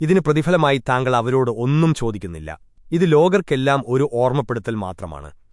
ഇതിന് പ്രതിഫലമായി താങ്കൾ അവരോട് ഒന്നും ചോദിക്കുന്നില്ല. ഇത് ലോകർക്കെല്ലാം ഒരു ഓർമ്മപ്പെടുത്തൽ മാത്രമാണ്.